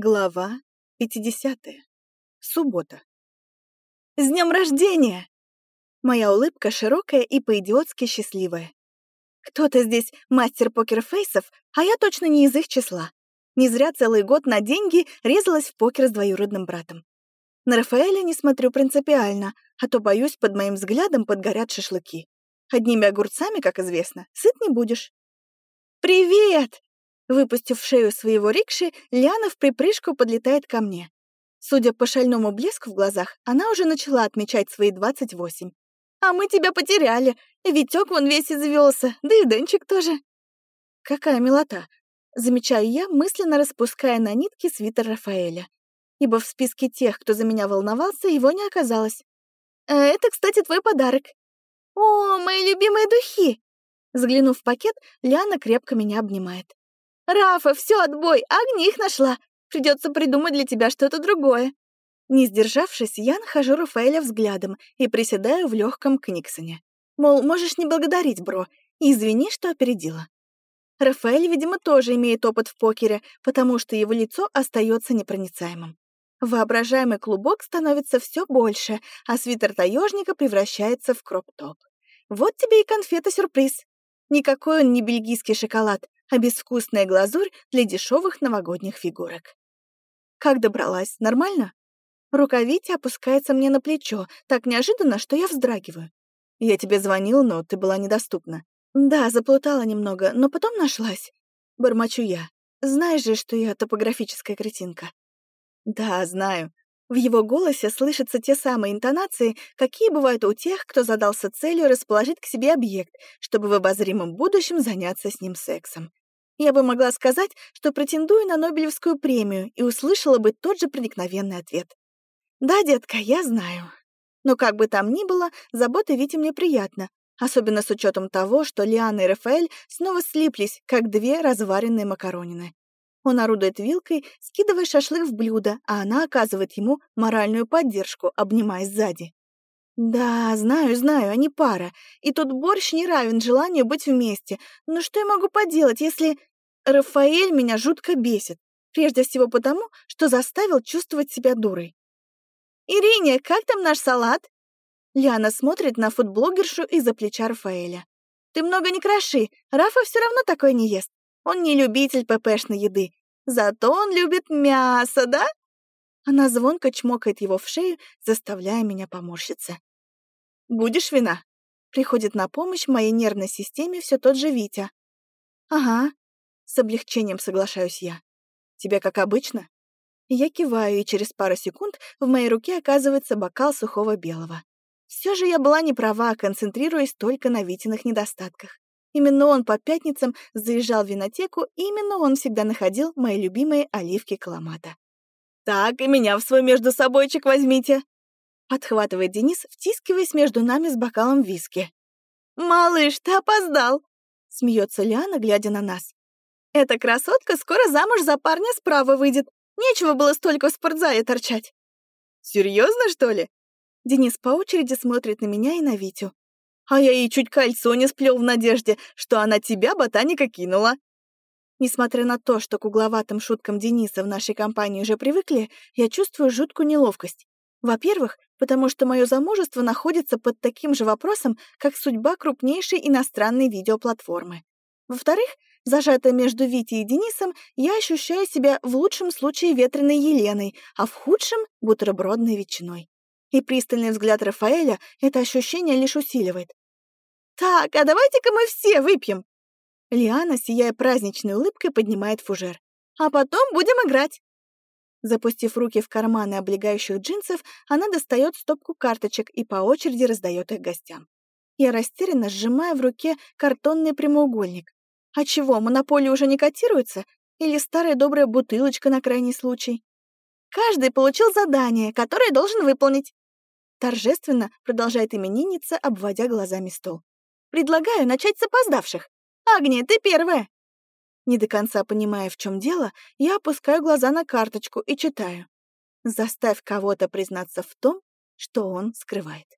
Глава 50. Суббота. С днем рождения! Моя улыбка широкая и по-идиотски счастливая. Кто-то здесь мастер покерфейсов, а я точно не из их числа. Не зря целый год на деньги резалась в покер с двоюродным братом. На Рафаэля не смотрю принципиально, а то, боюсь, под моим взглядом подгорят шашлыки. Одними огурцами, как известно, сыт не будешь. «Привет!» Выпустив шею своего рикши, Лиана в припрыжку подлетает ко мне. Судя по шальному блеску в глазах, она уже начала отмечать свои 28. «А мы тебя потеряли. Витёк вон весь извелся, да и Денчик тоже». «Какая милота!» Замечаю я, мысленно распуская на нитки свитер Рафаэля. Ибо в списке тех, кто за меня волновался, его не оказалось. «Э, «Это, кстати, твой подарок». «О, мои любимые духи!» Заглянув в пакет, Лиана крепко меня обнимает. «Рафа, все, отбой, огни их нашла. Придется придумать для тебя что-то другое». Не сдержавшись, я нахожу Рафаэля взглядом и приседаю в легком книксоне. Мол, можешь не благодарить, бро, и извини, что опередила. Рафаэль, видимо, тоже имеет опыт в покере, потому что его лицо остается непроницаемым. Воображаемый клубок становится все больше, а свитер таежника превращается в кроп-топ. Вот тебе и конфета-сюрприз. Никакой он не бельгийский шоколад, а безвкусная глазурь для дешевых новогодних фигурок. Как добралась? Нормально? Рука Вити опускается мне на плечо, так неожиданно, что я вздрагиваю. Я тебе звонил, но ты была недоступна. Да, заплутала немного, но потом нашлась. Бормочу я. Знаешь же, что я топографическая кретинка. Да, знаю. В его голосе слышатся те самые интонации, какие бывают у тех, кто задался целью расположить к себе объект, чтобы в обозримом будущем заняться с ним сексом. Я бы могла сказать, что претендую на Нобелевскую премию и услышала бы тот же проникновенный ответ. «Да, детка, я знаю». Но как бы там ни было, забота Вити мне приятна, особенно с учетом того, что Лиана и Рафаэль снова слиплись, как две разваренные макаронины. Он орудует вилкой, скидывая шашлык в блюдо, а она оказывает ему моральную поддержку, обнимая сзади. Да, знаю, знаю, они пара. И тут борщ не равен желанию быть вместе. Но что я могу поделать, если... Рафаэль меня жутко бесит. Прежде всего потому, что заставил чувствовать себя дурой. «Ирине, как там наш салат?» Лиана смотрит на фудблогершу из-за плеча Рафаэля. «Ты много не кроши, Рафа все равно такое не ест. Он не любитель ППшной еды. Зато он любит мясо, да?» Она звонко чмокает его в шею, заставляя меня поморщиться. «Будешь вина?» Приходит на помощь моей нервной системе все тот же Витя. «Ага», с облегчением соглашаюсь я. «Тебе как обычно?» Я киваю, и через пару секунд в моей руке оказывается бокал сухого белого. Все же я была не права, концентрируясь только на Витиных недостатках. Именно он по пятницам заезжал в винотеку, именно он всегда находил мои любимые оливки Каламата. «Так, и меня в свой между собойчик возьмите!» Подхватывает Денис, втискиваясь между нами с бокалом виски. «Малыш, ты опоздал!» Смеется Лиана, глядя на нас. «Эта красотка скоро замуж за парня справа выйдет. Нечего было столько в спортзале торчать». «Серьезно, что ли?» Денис по очереди смотрит на меня и на Витю. «А я ей чуть кольцо не сплел в надежде, что она тебя, ботаника, кинула». Несмотря на то, что к угловатым шуткам Дениса в нашей компании уже привыкли, я чувствую жуткую неловкость. Во-первых, потому что мое замужество находится под таким же вопросом, как судьба крупнейшей иностранной видеоплатформы. Во-вторых, зажатая между Витей и Денисом, я ощущаю себя в лучшем случае ветреной Еленой, а в худшем — бутербродной ветчиной. И пристальный взгляд Рафаэля это ощущение лишь усиливает. «Так, а давайте-ка мы все выпьем!» Лиана, сияя праздничной улыбкой, поднимает фужер. «А потом будем играть!» Запустив руки в карманы облегающих джинсов, она достает стопку карточек и по очереди раздает их гостям. Я растерянно сжимаю в руке картонный прямоугольник. А чего, монополия уже не котируется? Или старая добрая бутылочка на крайний случай? Каждый получил задание, которое должен выполнить. Торжественно продолжает именинница, обводя глазами стол. Предлагаю начать с опоздавших. Агния, ты первая. Не до конца понимая, в чем дело, я опускаю глаза на карточку и читаю. Заставь кого-то признаться в том, что он скрывает.